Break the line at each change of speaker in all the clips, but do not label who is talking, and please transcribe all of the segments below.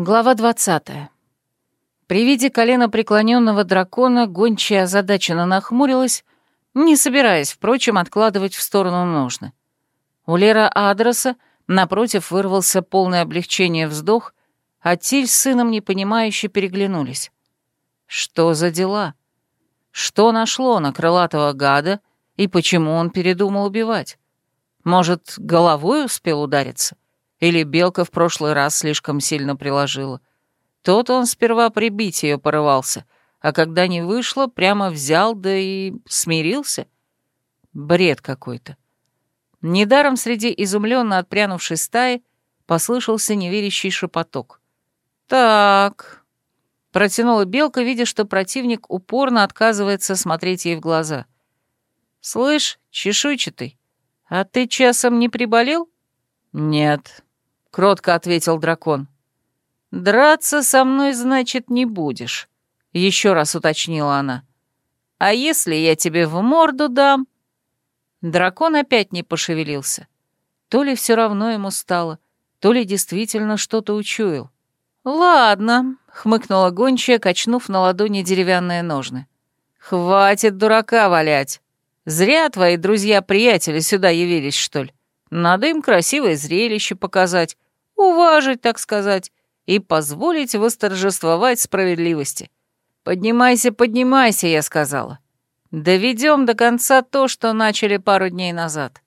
Глава 20. При виде колена преклоненного дракона гончая озадаченно нахмурилась, не собираясь, впрочем, откладывать в сторону ножны. У Лера адреса, напротив, вырвался полное облегчение вздох, а Тиль с сыном непонимающе переглянулись. Что за дела? Что нашло на крылатого гада и почему он передумал убивать? Может, головой успел удариться? — или белка в прошлый раз слишком сильно приложила. Тот он сперва прибить ее порывался, а когда не вышло, прямо взял, да и смирился. Бред какой-то. Недаром среди изумленно отпрянувшей стаи послышался неверящий шепоток. «Так...» — протянула белка, видя, что противник упорно отказывается смотреть ей в глаза. «Слышь, чешуйчатый, а ты часом не приболел?» «Нет», — кротко ответил дракон. «Драться со мной, значит, не будешь», — еще раз уточнила она. «А если я тебе в морду дам?» Дракон опять не пошевелился. То ли все равно ему стало, то ли действительно что-то учуял. «Ладно», — хмыкнула гончая, качнув на ладони деревянные ножны. «Хватит дурака валять. Зря твои друзья-приятели сюда явились, что ли. Надо им красивое зрелище показать, уважить, так сказать, и позволить восторжествовать справедливости. «Поднимайся, поднимайся», — я сказала. «Доведем до конца то, что начали пару дней назад».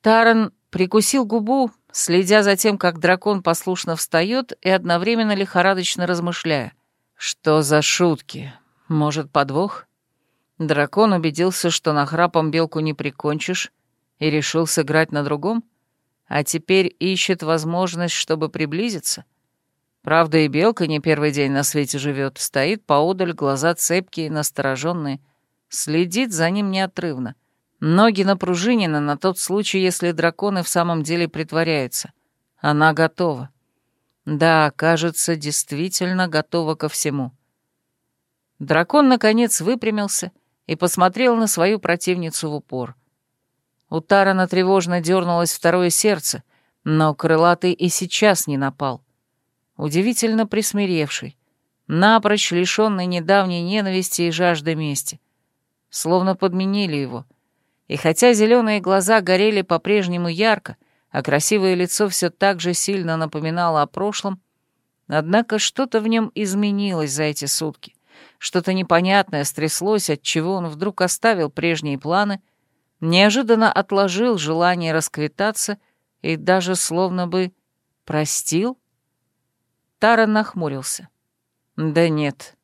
Таран прикусил губу, следя за тем, как дракон послушно встает и одновременно лихорадочно размышляя. «Что за шутки? Может, подвох?» Дракон убедился, что нахрапом белку не прикончишь, и решил сыграть на другом? А теперь ищет возможность, чтобы приблизиться? Правда, и Белка не первый день на свете живет, стоит поодаль, глаза цепкие, настороженные, следит за ним неотрывно. Ноги напружинены на тот случай, если драконы в самом деле притворяются. Она готова. Да, кажется, действительно готова ко всему. Дракон, наконец, выпрямился и посмотрел на свою противницу в упор. У Тарана тревожно дернулось второе сердце, но крылатый и сейчас не напал. Удивительно присмиревший, напрочь лишенный недавней ненависти и жажды мести. Словно подменили его. И хотя зеленые глаза горели по-прежнему ярко, а красивое лицо все так же сильно напоминало о прошлом, однако что-то в нем изменилось за эти сутки. Что-то непонятное стряслось, от чего он вдруг оставил прежние планы неожиданно отложил желание расквитаться и даже словно бы простил? Таран нахмурился. Да нет.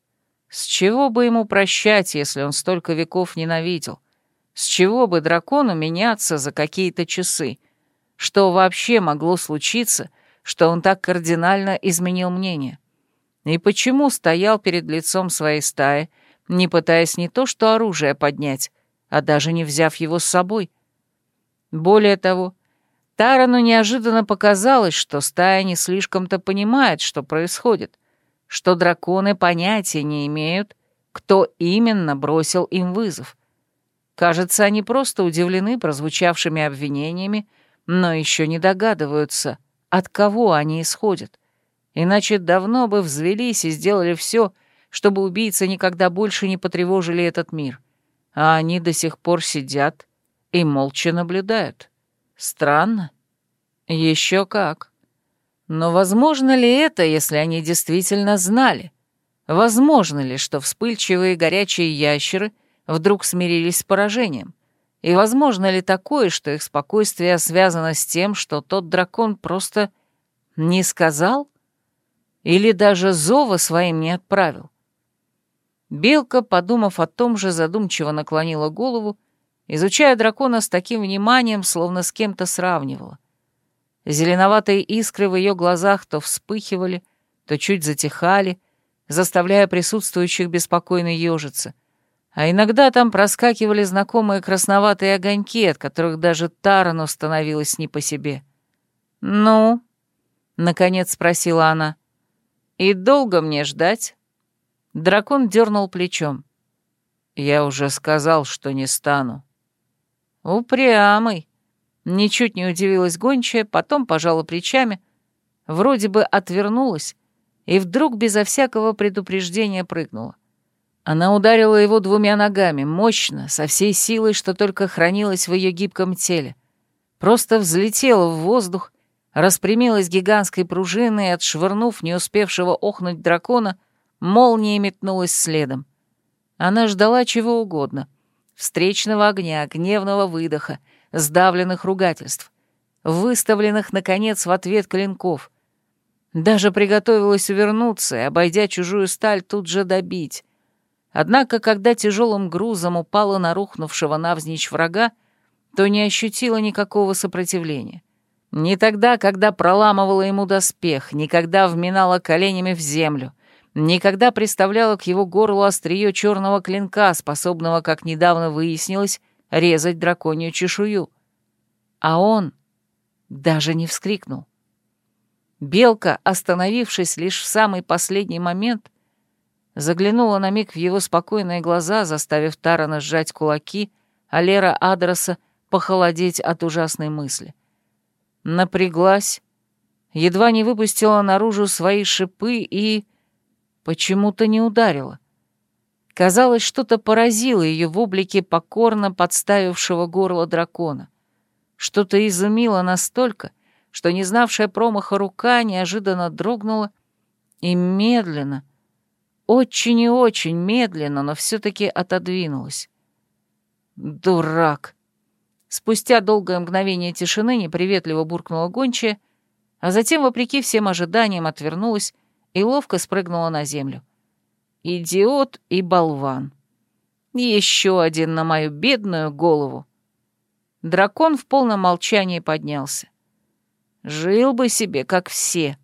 С чего бы ему прощать, если он столько веков ненавидел? С чего бы дракону меняться за какие-то часы? Что вообще могло случиться, что он так кардинально изменил мнение? И почему стоял перед лицом своей стаи, не пытаясь не то что оружие поднять, а даже не взяв его с собой. Более того, Тарану неожиданно показалось, что стая не слишком-то понимает, что происходит, что драконы понятия не имеют, кто именно бросил им вызов. Кажется, они просто удивлены прозвучавшими обвинениями, но еще не догадываются, от кого они исходят. Иначе давно бы взвелись и сделали все, чтобы убийцы никогда больше не потревожили этот мир а они до сих пор сидят и молча наблюдают. Странно. Еще как. Но возможно ли это, если они действительно знали? Возможно ли, что вспыльчивые горячие ящеры вдруг смирились с поражением? И возможно ли такое, что их спокойствие связано с тем, что тот дракон просто не сказал? Или даже зова своим не отправил? Белка, подумав о том же, задумчиво наклонила голову, изучая дракона с таким вниманием, словно с кем-то сравнивала. Зеленоватые искры в ее глазах то вспыхивали, то чуть затихали, заставляя присутствующих беспокойно ежиться. А иногда там проскакивали знакомые красноватые огоньки, от которых даже Тарану становилось не по себе. «Ну?» — наконец спросила она. «И долго мне ждать?» Дракон дернул плечом. «Я уже сказал, что не стану». «Упрямый», — ничуть не удивилась гончая, потом пожала плечами, вроде бы отвернулась и вдруг безо всякого предупреждения прыгнула. Она ударила его двумя ногами, мощно, со всей силой, что только хранилось в ее гибком теле. Просто взлетела в воздух, распрямилась гигантской пружиной и, отшвырнув не успевшего охнуть дракона, молнией метнулась следом. Она ждала чего угодно — встречного огня, гневного выдоха, сдавленных ругательств, выставленных, наконец, в ответ клинков. Даже приготовилась увернуться и, обойдя чужую сталь, тут же добить. Однако, когда тяжелым грузом упала на рухнувшего навзничь врага, то не ощутила никакого сопротивления. Не тогда, когда проламывала ему доспех, не когда вминала коленями в землю, не когда приставляла к его горлу острие черного клинка, способного, как недавно выяснилось, резать драконью чешую. А он даже не вскрикнул. Белка, остановившись лишь в самый последний момент, заглянула на миг в его спокойные глаза, заставив Тарана сжать кулаки, а Лера Адреса похолодеть от ужасной мысли. Напряглась, едва не выпустила наружу свои шипы и... почему-то не ударила. Казалось, что-то поразило ее в облике покорно подставившего горло дракона. Что-то изумило настолько, что не знавшая промаха рука неожиданно дрогнула и медленно, очень и очень медленно, но все-таки отодвинулась. «Дурак!» Спустя долгое мгновение тишины неприветливо буркнула гончая, а затем, вопреки всем ожиданиям, отвернулась и ловко спрыгнула на землю. «Идиот и болван! Еще один на мою бедную голову!» Дракон в полном молчании поднялся. Жил бы себе, как все.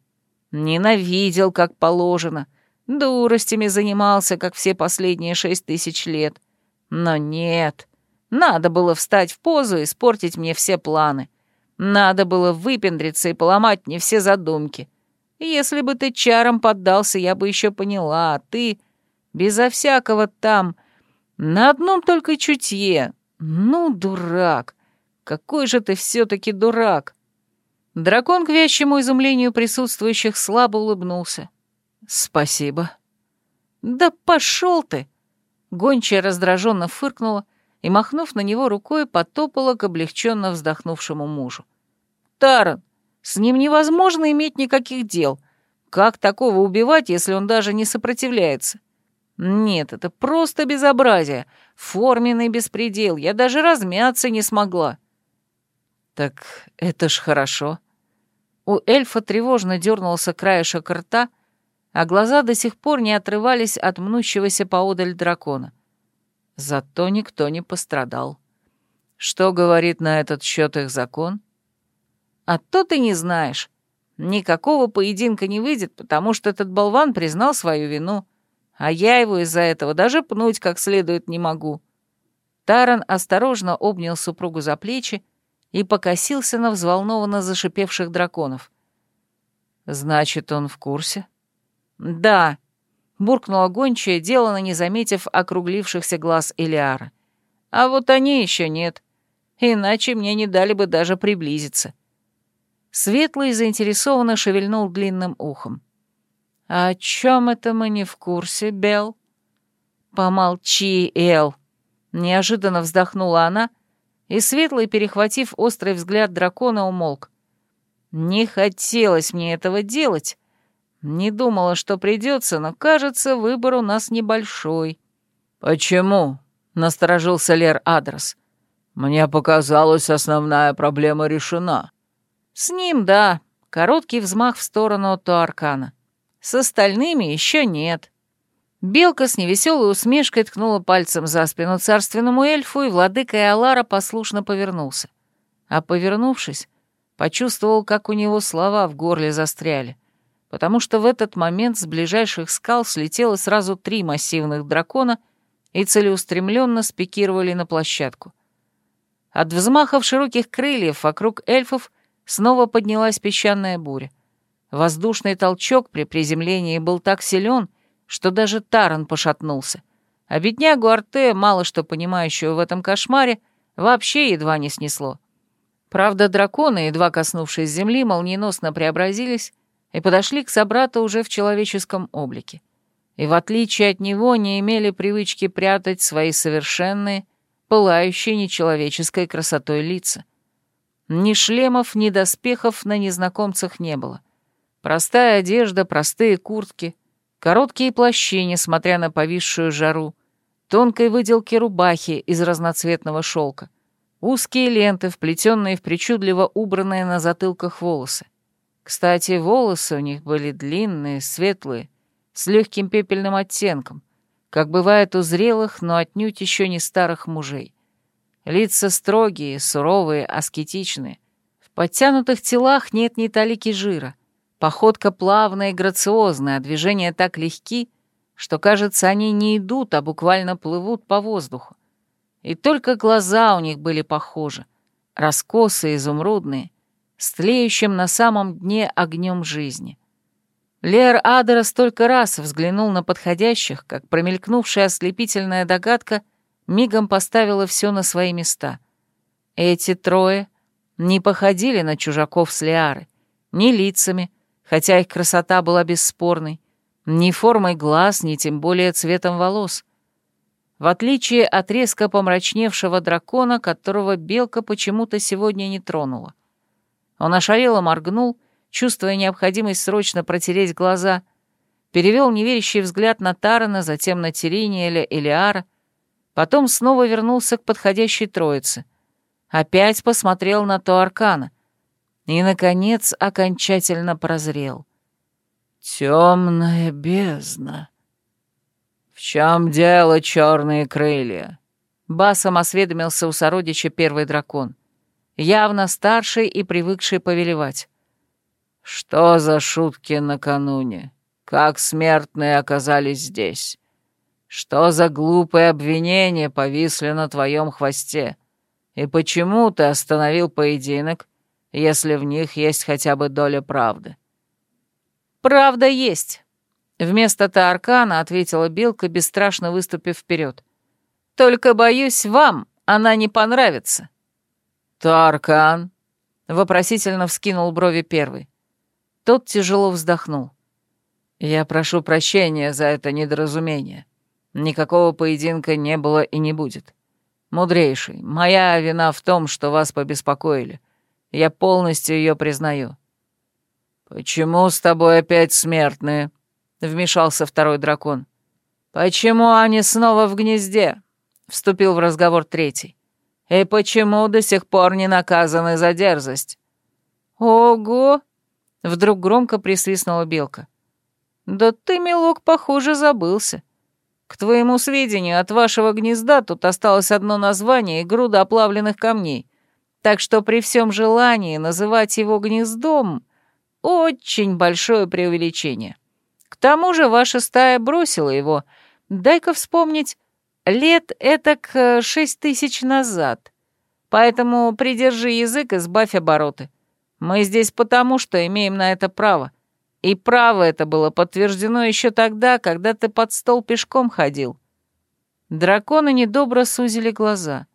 Ненавидел, как положено, Дуростями занимался, как все последние шесть тысяч лет. Но нет, надо было встать в позу и испортить мне все планы. Надо было выпендриться и поломать мне все задумки. Если бы ты чаром поддался, я бы еще поняла, а ты безо всякого там, на одном только чутье. Ну, дурак, какой же ты все-таки дурак. Дракон к вящему изумлению присутствующих слабо улыбнулся. «Спасибо». «Да пошел ты!» Гончая раздраженно фыркнула и, махнув на него рукой, потопала к облегченно вздохнувшему мужу. «Таран, с ним невозможно иметь никаких дел. Как такого убивать, если он даже не сопротивляется? Нет, это просто безобразие, форменный беспредел, я даже размяться не смогла». «Так это ж хорошо». У эльфа тревожно дернулся краешек рта, а глаза до сих пор не отрывались от мнущегося поодаль дракона. Зато никто не пострадал. Что говорит на этот счет их закон? А то ты не знаешь. Никакого поединка не выйдет, потому что этот болван признал свою вину, а я его из-за этого даже пнуть как следует не могу. Таран осторожно обнял супругу за плечи и покосился на взволнованно зашипевших драконов. «Значит, он в курсе?» «Да», — буркнула гончая, делано не заметив округлившихся глаз Элиара. «А вот они еще нет. Иначе мне не дали бы даже приблизиться». Светлый заинтересованно шевельнул длинным ухом. «А о чем это мы не в курсе, Бел?» «Помолчи, Эл!» Неожиданно вздохнула она, и Светлый, перехватив острый взгляд дракона, умолк. «Не хотелось мне этого делать, не думала, что придется, но, кажется, выбор у нас небольшой». «Почему?» — насторожился Лер Адрес. «Мне показалось, основная проблема решена». «С ним, да. Короткий взмах в сторону Туаркана. С остальными еще нет». Белка с невеселой усмешкой ткнула пальцем за спину царственному эльфу, и владыка Алара послушно повернулся. А повернувшись, почувствовал, как у него слова в горле застряли потому что в этот момент с ближайших скал слетело сразу три массивных дракона и целеустремленно спикировали на площадку. От взмахов широких крыльев вокруг эльфов снова поднялась песчаная буря. Воздушный толчок при приземлении был так силен, что даже Таран пошатнулся, а беднягу Арте, мало что понимающего в этом кошмаре, вообще едва не снесло. Правда, драконы, едва коснувшись земли, молниеносно преобразились и подошли к собрату уже в человеческом облике. И в отличие от него не имели привычки прятать свои совершенные, пылающие нечеловеческой красотой лица. Ни шлемов, ни доспехов на незнакомцах не было. Простая одежда, простые куртки, короткие плащи, несмотря на повисшую жару, тонкой выделки рубахи из разноцветного шелка, узкие ленты, вплетенные в причудливо убранные на затылках волосы. Кстати, волосы у них были длинные, светлые, с легким пепельным оттенком, как бывает у зрелых, но отнюдь еще не старых мужей. Лица строгие, суровые, аскетичные. В подтянутых телах нет ни талики жира. Походка плавная и грациозная, а движения так легки, что, кажется, они не идут, а буквально плывут по воздуху. И только глаза у них были похожи, раскосые, изумрудные, с тлеющим на самом дне огнем жизни. Лер Адера столько раз взглянул на подходящих, как промелькнувшая ослепительная догадка мигом поставила все на свои места. Эти трое не походили на чужаков с Лиары, ни лицами, хотя их красота была бесспорной, ни формой глаз, ни тем более цветом волос. В отличие от резко помрачневшего дракона, которого белка почему-то сегодня не тронула. Он ошалело моргнул, чувствуя необходимость срочно протереть глаза, перевел неверящий взгляд на Тарана, затем на Терениэля и Лиара, потом снова вернулся к подходящей троице. Опять посмотрел на Туаркана и, наконец, окончательно прозрел. «Темная бездна!» «В чем дело, черные крылья?» Басом осведомился у сородича первый дракон, явно старший и привыкший повелевать. «Что за шутки накануне? Как смертные оказались здесь? Что за глупые обвинения повисли на твоем хвосте? И почему ты остановил поединок, если в них есть хотя бы доля правды?» «Правда есть», — вместо Тааркана ответила Белка, бесстрашно выступив вперед. «Только, боюсь, вам она не понравится». «Тааркан?» — вопросительно вскинул брови первый. Тот тяжело вздохнул. «Я прошу прощения за это недоразумение. Никакого поединка не было и не будет. Мудрейший, моя вина в том, что вас побеспокоили. Я полностью ее признаю». «Почему с тобой опять смертные?» — вмешался второй дракон. «Почему они снова в гнезде?» — вступил в разговор третий. «И почему до сих пор не наказаны за дерзость?» «Ого!» Вдруг громко присвистнула белка. «Да ты, милок, похоже, забылся. К твоему сведению, от вашего гнезда тут осталось одно название и груда оплавленных камней, так что при всем желании называть его гнездом — очень большое преувеличение. К тому же ваша стая бросила его, дай-ка вспомнить, лет этак э, шесть тысяч назад. Поэтому придержи язык и сбавь обороты. Мы здесь потому, что имеем на это право. И право это было подтверждено еще тогда, когда ты под стол пешком ходил. Драконы недобро сузили глаза.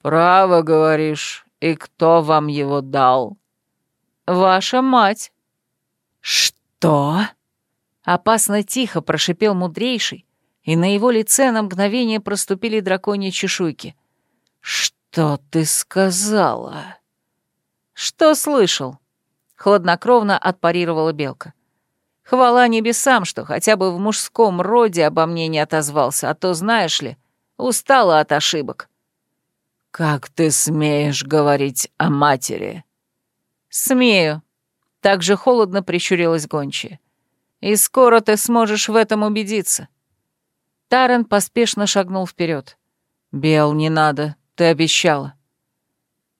«Право, говоришь, и кто вам его дал?» «Ваша мать». «Что?» Опасно тихо прошипел мудрейший, и на его лице на мгновение проступили драконьи чешуйки. «Что ты сказала?» «Что слышал?» — хладнокровно отпарировала Белка. «Хвала небесам, что хотя бы в мужском роде обо мне не отозвался, а то, знаешь ли, устала от ошибок». «Как ты смеешь говорить о матери?» «Смею», — так же холодно прищурилась гончая. «И скоро ты сможешь в этом убедиться». Тарен поспешно шагнул вперед. «Бел, не надо, ты обещала».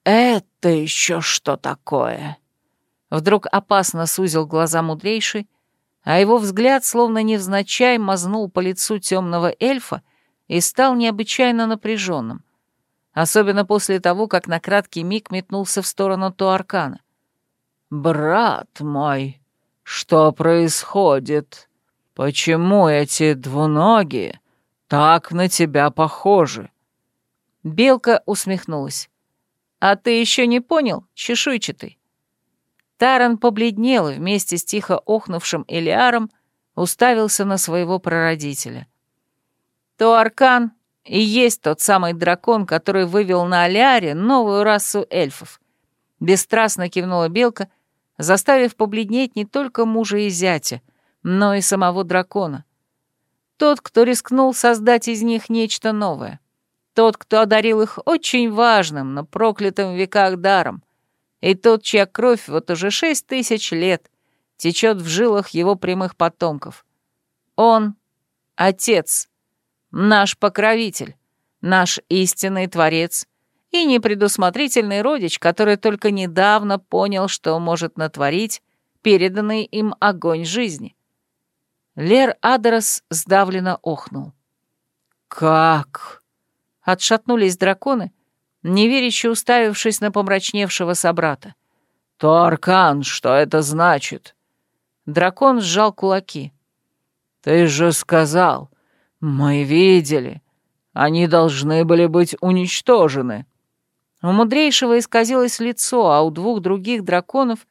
«Это еще что такое?» Вдруг опасно сузил глаза мудрейший, а его взгляд словно невзначай мазнул по лицу темного эльфа и стал необычайно напряженным, особенно после того, как на краткий миг метнулся в сторону Туаркана. «Брат мой, что происходит? Почему эти двуногие так на тебя похожи?» Белка усмехнулась. «А ты еще не понял, чешуйчатый?» Таран побледнел и вместе с тихо охнувшим Элиаром уставился на своего прародителя. То Аркан и есть тот самый дракон, который вывел на Алиаре новую расу эльфов. Бесстрастно кивнула белка, заставив побледнеть не только мужа и зятя, но и самого дракона. Тот, кто рискнул создать из них нечто новое. Тот, кто одарил их очень важным, но проклятым в веках даром. И тот, чья кровь вот уже шесть тысяч лет течет в жилах его прямых потомков. Он — отец, наш покровитель, наш истинный творец и непредусмотрительный родич, который только недавно понял, что может натворить переданный им огонь жизни. Лер Адерос сдавленно охнул. «Как?» Отшатнулись драконы, неверяще уставившись на помрачневшего собрата. «Туаркан, что это значит?» Дракон сжал кулаки. «Ты же сказал, мы видели, они должны были быть уничтожены». У мудрейшего исказилось лицо, а у двух других драконов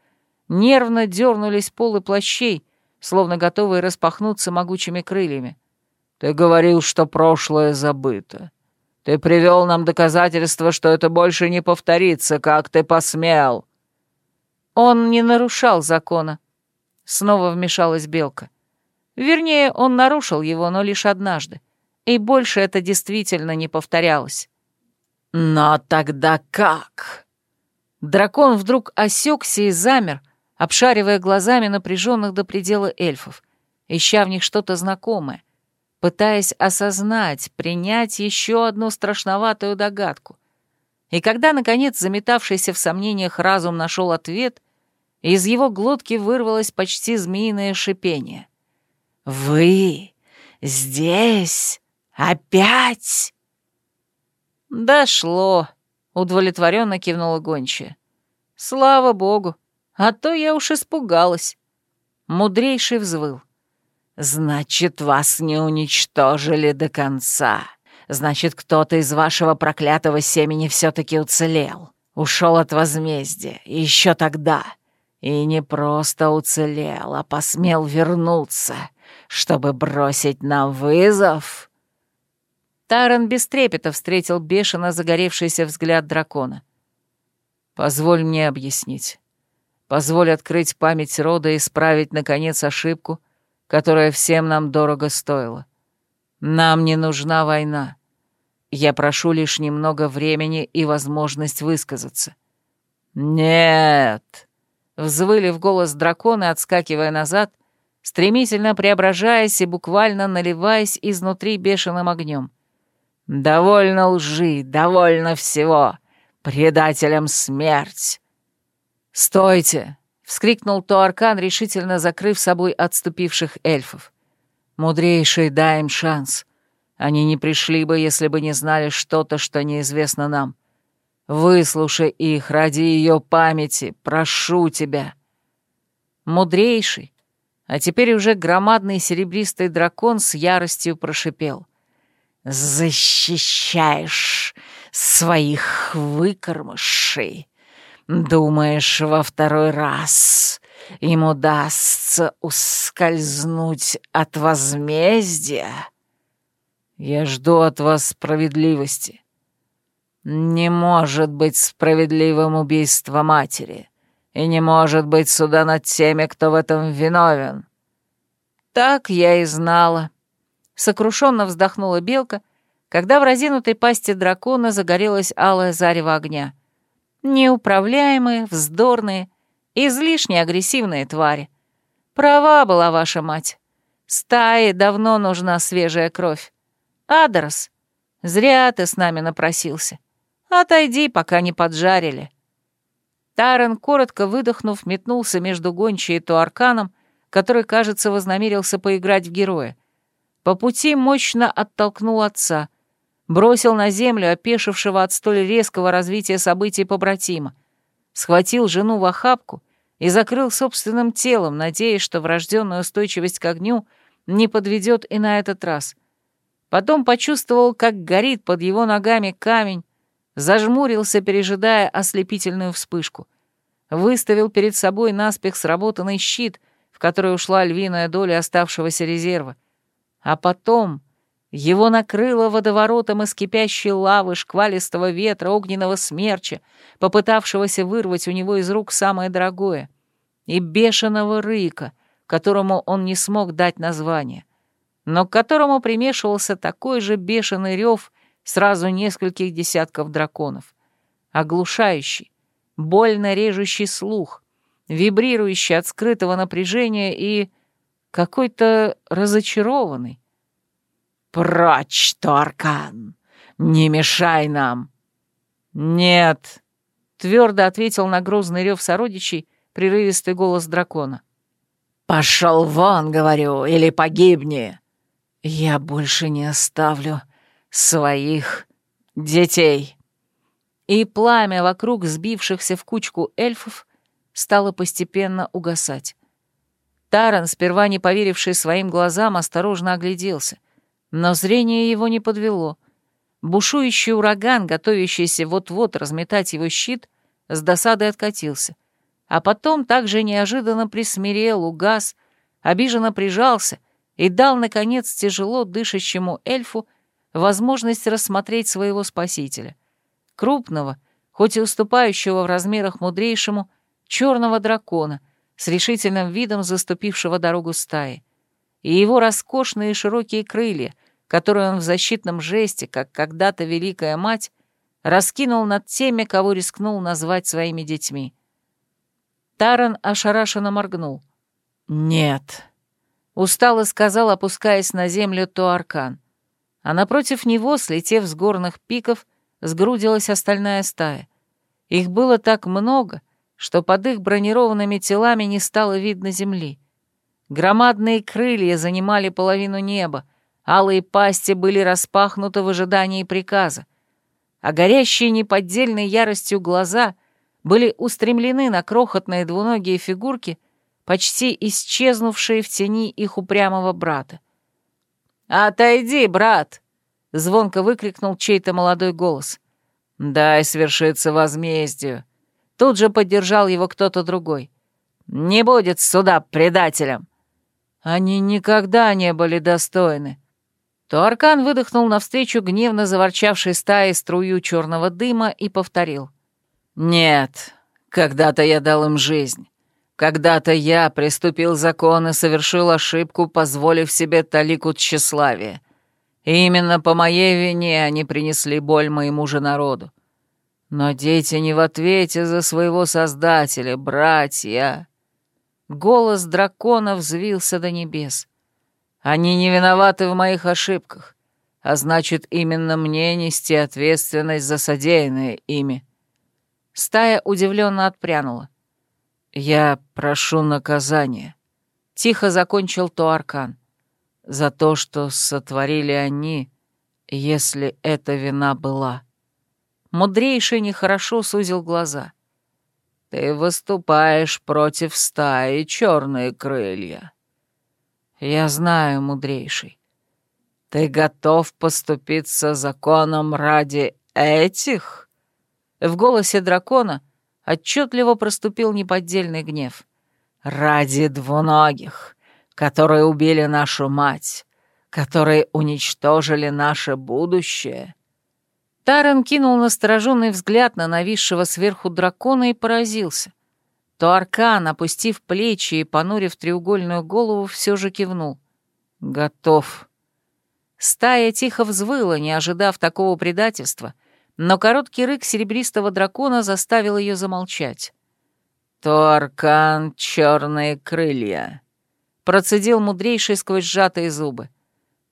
нервно дернулись полы плащей, словно готовые распахнуться могучими крыльями. «Ты говорил, что прошлое забыто. Ты привел нам доказательства, что это больше не повторится, как ты посмел!» «Он не нарушал закона», — снова вмешалась Белка. Вернее, он нарушил его, но лишь однажды, и больше это действительно не повторялось. «Но тогда как?» Дракон вдруг осекся и замер, обшаривая глазами напряженных до предела эльфов, ища в них что-то знакомое, пытаясь осознать, принять еще одну страшноватую догадку. И когда, наконец, заметавшийся в сомнениях разум нашел ответ, из его глотки вырвалось почти змеиное шипение. «Вы здесь опять?» «Дошло», — удовлетворенно кивнула гончая. «Слава богу, а то я уж испугалась». Мудрейший взвыл. «Значит, вас не уничтожили до конца. Значит, кто-то из вашего проклятого семени все-таки уцелел. Ушел от возмездия. еще тогда. И не просто уцелел, а посмел вернуться, чтобы бросить нам вызов». Таран без трепета встретил бешено загоревшийся взгляд дракона. «Позволь мне объяснить. Позволь открыть память рода и исправить, наконец, ошибку, которая всем нам дорого стоила. Нам не нужна война. Я прошу лишь немного времени и возможность высказаться». «Нет!» Взвыли в голос драконы, отскакивая назад, стремительно преображаясь и буквально наливаясь изнутри бешеным огнем. «Довольно лжи, довольно всего! Предателям смерть!» «Стойте!» — вскрикнул Туаркан, решительно закрыв собой отступивших эльфов. «Мудрейший, дай им шанс. Они не пришли бы, если бы не знали что-то, что неизвестно нам. Выслушай их ради ее памяти, прошу тебя. Мудрейший, а теперь уже громадный серебристый дракон с яростью прошипел. «Защищаешь своих выкормышей. Думаешь, во второй раз им удастся ускользнуть от возмездия? Я жду от вас справедливости. Не может быть справедливым убийство матери, и не может быть суда над теми, кто в этом виновен. Так я и знала. Сокрушенно вздохнула белка, когда в разинутой пасти дракона загорелась алая зарево огня. Неуправляемые, вздорные, излишне агрессивные твари. Права была ваша мать. Стае давно нужна свежая кровь. Адрос, зря ты с нами напросился. Отойди, пока не поджарили». Таран, коротко выдохнув, метнулся между гончей и Туарканом, который, кажется, вознамерился поиграть в героя. По пути мощно оттолкнул отца, бросил на землю опешившего от столь резкого развития событий побратима, схватил жену в охапку и закрыл собственным телом, надеясь, что врожденная устойчивость к огню не подведет и на этот раз. Потом почувствовал, как горит под его ногами камень, зажмурился, пережидая ослепительную вспышку. выставил перед собой наспех сработанный щит, в который ушла львиная доля оставшегося резерва, а потом его накрыло водоворотом из кипящей лавы, шквалистого ветра, огненного смерча, попытавшегося вырвать у него из рук самое дорогое, и бешеного рыка, которому он не смог дать название, но к которому примешивался такой же бешеный рев сразу нескольких десятков драконов, оглушающий, больно режущий слух, вибрирующий от скрытого напряжения и какой-то разочарованный, «Прочь, Торкан! Не мешай нам!» «Нет!» — твердо ответил на грозный рев сородичей прерывистый голос дракона. «Пошел вон, говорю, или погибни! Я больше не оставлю своих детей!» И пламя вокруг сбившихся в кучку эльфов стало постепенно угасать. Таран, сперва не поверивший своим глазам, осторожно огляделся — но зрение его не подвело. Бушующий ураган, готовящийся вот-вот разметать его щит, с досадой откатился. А потом также неожиданно присмирел, угас, обиженно прижался и дал, наконец, тяжело дышащему эльфу возможность рассмотреть своего спасителя. Крупного, хоть и уступающего в размерах мудрейшему, черного дракона, с решительным видом заступившего дорогу стаи. И его роскошные широкие крылья, которую он в защитном жесте, как когда-то Великая Мать, раскинул над теми, кого рискнул назвать своими детьми. Таран ошарашенно моргнул. «Нет», — устало сказал, опускаясь на землю Туаркан. А напротив него, слетев с горных пиков, сгрудилась остальная стая. Их было так много, что под их бронированными телами не стало видно земли. Громадные крылья занимали половину неба, Алые пасти были распахнуты в ожидании приказа, а горящие неподдельной яростью глаза были устремлены на крохотные двуногие фигурки, почти исчезнувшие в тени их упрямого брата. «Отойди, брат!» — звонко выкрикнул чей-то молодой голос. «Дай свершиться возмездию!» Тут же поддержал его кто-то другой. «Не будет суда предателям!» Они никогда не были достойны то Аркан выдохнул навстречу гневно заворчавшей стае струю черного дыма и повторил. «Нет, когда-то я дал им жизнь. Когда-то я приступил закон и совершил ошибку, позволив себе талику тщеславия. И именно по моей вине они принесли боль моему же народу. Но дети не в ответе за своего создателя, братья». Голос дракона взвился до небес. Они не виноваты в моих ошибках, а значит, именно мне нести ответственность за содеянное ими». Стая удивленно отпрянула. «Я прошу наказания», — тихо закончил Туаркан, «за то, что сотворили они, если эта вина была». Мудрейший нехорошо сузил глаза. «Ты выступаешь против стаи, черные крылья. «Я знаю, мудрейший. Ты готов поступиться законом ради этих?» В голосе дракона отчетливо проступил неподдельный гнев. «Ради двуногих, которые убили нашу мать, которые уничтожили наше будущее». Таран кинул настороженный взгляд на нависшего сверху дракона и поразился — то Аркан, опустив плечи и понурив треугольную голову, все же кивнул. «Готов». Стая тихо взвыла, не ожидав такого предательства, но короткий рык серебристого дракона заставил ее замолчать. «То Аркан — черные крылья», — процедил мудрейший сквозь сжатые зубы.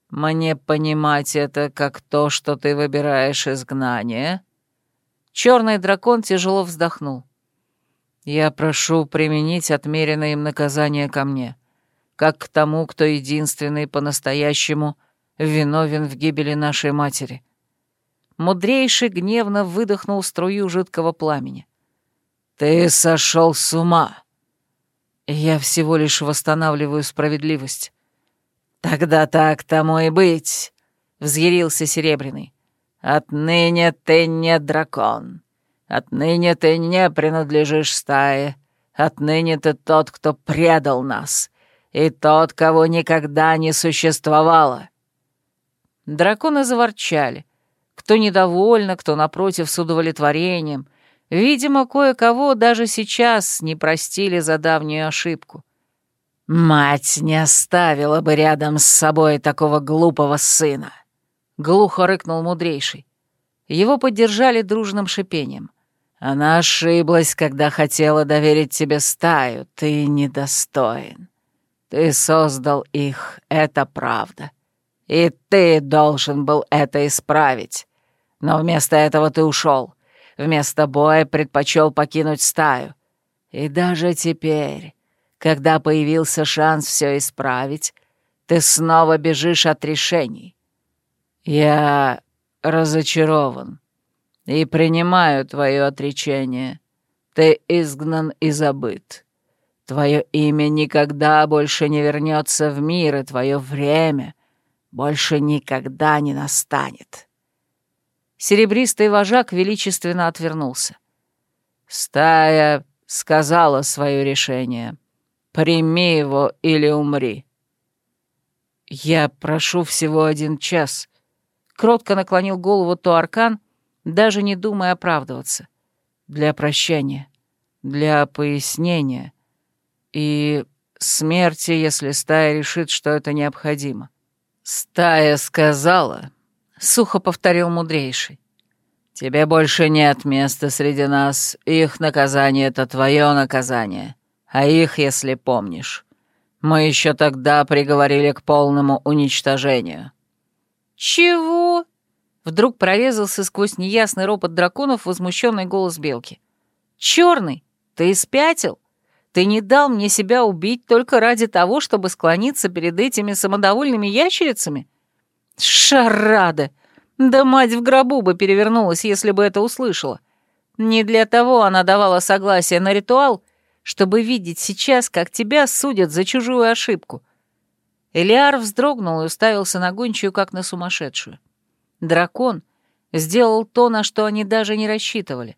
«Мне понимать это как то, что ты выбираешь изгнание?» Черный дракон тяжело вздохнул. Я прошу применить отмеренное им наказание ко мне, как к тому, кто единственный по-настоящему виновен в гибели нашей матери». Мудрейший гневно выдохнул струю жидкого пламени. «Ты сошел с ума!» «Я всего лишь восстанавливаю справедливость». «Тогда так тому и быть», — взъярился Серебряный. «Отныне ты не дракон.
Отныне ты не принадлежишь стае. Отныне ты тот, кто предал нас, и тот, кого никогда не существовало».
Драконы заворчали. Кто недовольно, кто напротив с удовлетворением. Видимо, кое-кого даже сейчас не простили за давнюю ошибку.
«Мать не оставила бы рядом с собой такого глупого сына», — глухо рыкнул мудрейший. Его поддержали дружным шипением. «Она ошиблась, когда хотела доверить тебе стаю. Ты недостоин. Ты создал их, это правда. И ты должен был это исправить. Но вместо этого ты ушел. Вместо боя предпочел покинуть стаю. И даже теперь, когда появился шанс все исправить, ты снова бежишь от решений. Я разочарован и принимаю твое отречение. Ты изгнан и забыт. Твое имя никогда больше не вернется в мир, и твое время больше никогда не настанет.
Серебристый вожак величественно отвернулся.
Стая сказала свое решение. Прими его или умри.
Я прошу всего один час. Кротко наклонил голову Туаркан, даже не думая оправдываться. Для прощания, для пояснения и смерти, если стая решит, что это необходимо.
«Стая сказала», — сухо повторил мудрейший. «Тебе больше нет места среди нас, их наказание — это твое наказание а их, если помнишь. Мы еще тогда приговорили к полному уничтожению».
«Чего?» Вдруг прорезался сквозь неясный ропот драконов возмущенный голос белки. «Черный, ты спятил? Ты не дал мне себя убить только ради того, чтобы склониться перед этими самодовольными ящерицами? Шарада! Да мать в гробу бы перевернулась, если бы это услышала. Не для того она давала согласие на ритуал, чтобы видеть сейчас, как тебя судят за чужую ошибку. Элиар вздрогнул и уставился на гончую, как на сумасшедшую. Дракон сделал то, на что они даже не рассчитывали.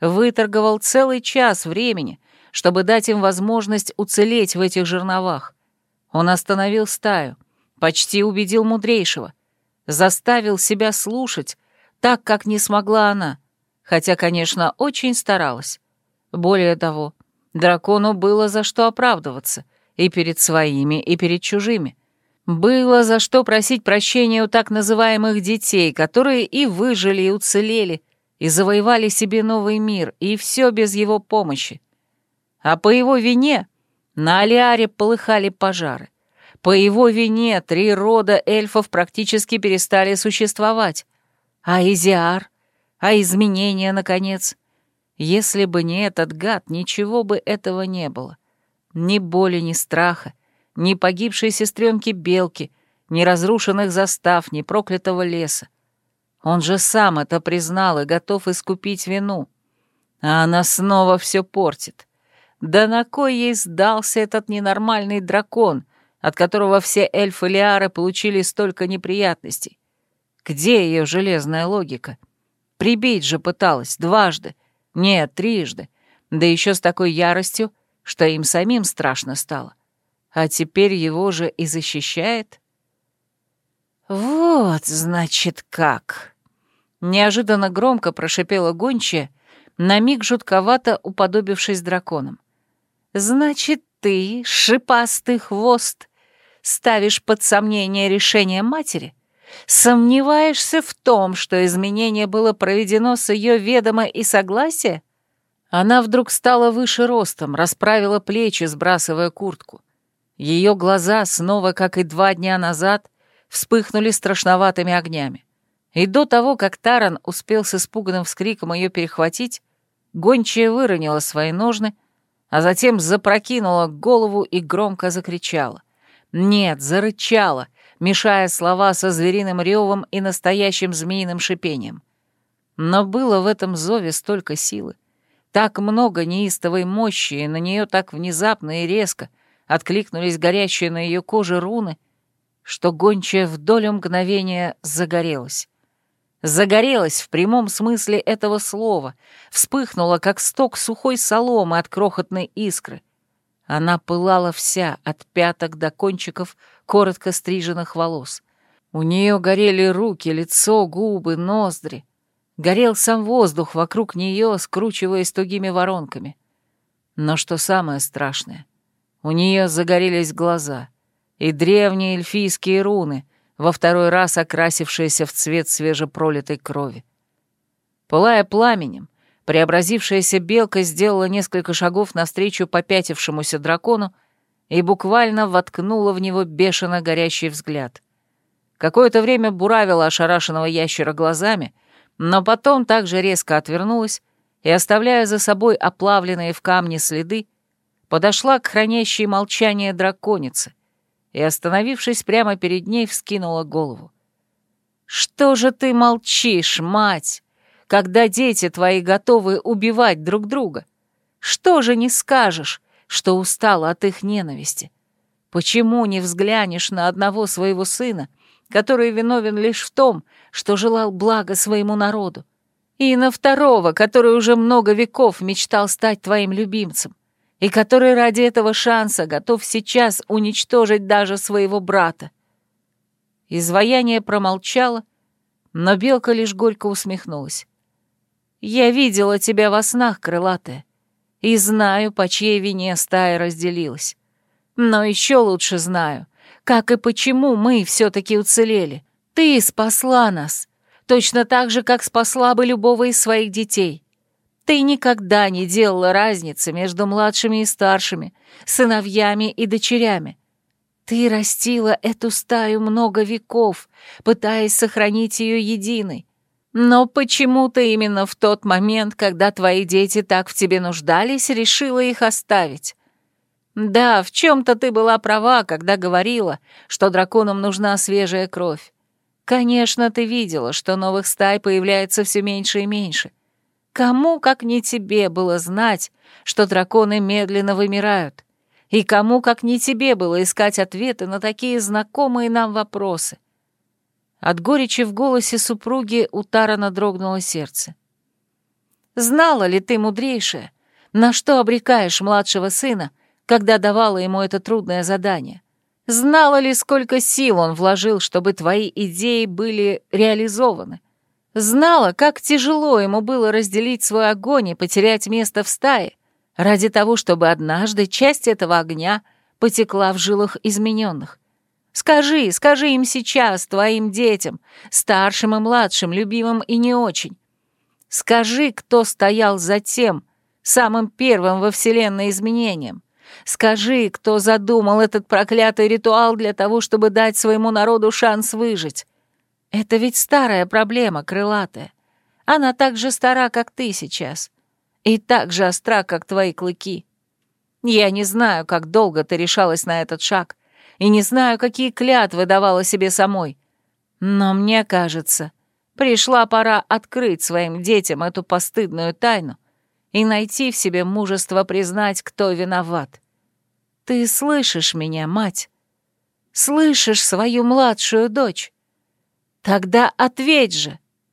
Выторговал целый час времени, чтобы дать им возможность уцелеть в этих жерновах. Он остановил стаю, почти убедил мудрейшего, заставил себя слушать, так, как не смогла она, хотя, конечно, очень старалась. Более того, Дракону было за что оправдываться, и перед своими, и перед чужими. Было за что просить прощения у так называемых детей, которые и выжили, и уцелели, и завоевали себе новый мир, и все без его помощи. А по его вине на Алиаре полыхали пожары. По его вине три рода эльфов практически перестали существовать. А Изиар? А изменения, наконец? Если бы не этот гад, ничего бы этого не было. Ни боли, ни страха, ни погибшей сестренки Белки, ни разрушенных застав, ни проклятого леса. Он же сам это признал и готов искупить вину. А она снова все портит. Да на кой ей сдался этот ненормальный дракон, от которого все эльфы Лиары получили столько неприятностей? Где ее железная логика? Прибить же пыталась дважды, нет, трижды. Да еще с такой яростью, что им самим страшно стало. А теперь его же и защищает? «Вот, значит, как!» Неожиданно громко прошипела гончая, на миг жутковато уподобившись драконом. «Значит, ты, шипастый хвост, ставишь под сомнение решение матери?» Сомневаешься в том, что изменение было проведено с ее ведома и согласия? Она вдруг стала выше ростом, расправила плечи, сбрасывая куртку. Ее глаза снова, как и два дня назад, вспыхнули страшноватыми огнями. И до того, как Таран успел с испуганным вскриком ее перехватить, гончая выронила свои ножны, а затем запрокинула голову и громко закричала. Нет, зарычала, мешая слова со звериным ревом и настоящим змеиным шипением. Но было в этом зове столько силы, так много неистовой мощи, и на нее так внезапно и резко откликнулись горящие на ее коже руны, что гончая в долю мгновения загорелась. загорелась в прямом смысле этого слова, вспыхнула, как сток сухой соломы от крохотной искры. Она пылала вся, от пяток до кончиков коротко стриженных волос. У нее горели руки, лицо, губы, ноздри. Горел сам воздух вокруг нее, скручиваясь тугими воронками. Но что самое страшное, у нее загорелись глаза и древние эльфийские руны, во второй раз окрасившиеся в цвет свежепролитой крови. Пылая пламенем, преобразившаяся белка сделала несколько шагов навстречу попятившемуся дракону и буквально воткнула в него бешено горящий взгляд. Какое-то время буравила ошарашенного ящера глазами, но потом также резко отвернулась и, оставляя за собой оплавленные в камне следы, подошла к хранящей молчание драконице и, остановившись прямо перед ней, вскинула голову. «Что же ты молчишь, мать, когда дети твои готовы убивать друг друга? Что же не скажешь, что устала от их ненависти? Почему не взглянешь на одного своего сына, который виновен лишь в том, что желал блага своему народу, и на второго, который уже много веков мечтал стать твоим любимцем? И который ради этого шанса готов сейчас уничтожить даже своего брата. Изваяние промолчало, но белка лишь горько усмехнулась. «Я видела тебя во снах, крылатая, и знаю, по чьей вине стая разделилась. Но еще лучше знаю, как и почему мы все-таки уцелели. Ты спасла нас, точно так же, как спасла бы любого из своих детей. Ты никогда не делала разницы между младшими и старшими, сыновьями и дочерями. Ты растила эту стаю много веков, пытаясь сохранить ее единой. Но почему-то именно в тот момент, когда твои дети так в тебе нуждались, решила их оставить. Да, в чем-то ты была права, когда говорила, что драконам нужна свежая кровь. Конечно, ты видела, что новых стай появляется все меньше и меньше — Кому, как не тебе, было знать, что драконы медленно вымирают? И кому, как не тебе, было искать ответы на такие знакомые нам вопросы? От горечи в голосе супруги у Тарана дрогнуло сердце. «Знала ли ты, мудрейшая, на что обрекаешь младшего сына, когда давала ему это трудное задание? Знала ли, сколько сил он вложил, чтобы твои идеи были реализованы?» Знала, как тяжело ему было разделить свой огонь и потерять место в стае, ради того, чтобы однажды часть этого огня потекла в жилах измененных. Скажи, скажи им сейчас, твоим детям, старшим и младшим, любимым и не очень. Скажи, кто стоял за тем, самым первым во Вселенной изменением. Скажи, кто задумал этот проклятый ритуал для того, чтобы дать своему народу шанс выжить. Это ведь старая проблема, крылатая. Она так же стара, как ты сейчас. И так же остра, как твои клыки. Я не знаю, как долго ты решалась на этот шаг, и не знаю, какие клятвы давала себе самой. Но мне кажется, пришла пора открыть своим детям эту постыдную тайну и найти в себе мужество признать, кто виноват. Ты слышишь меня, мать? Слышишь свою младшую дочь? Тогда ответь же,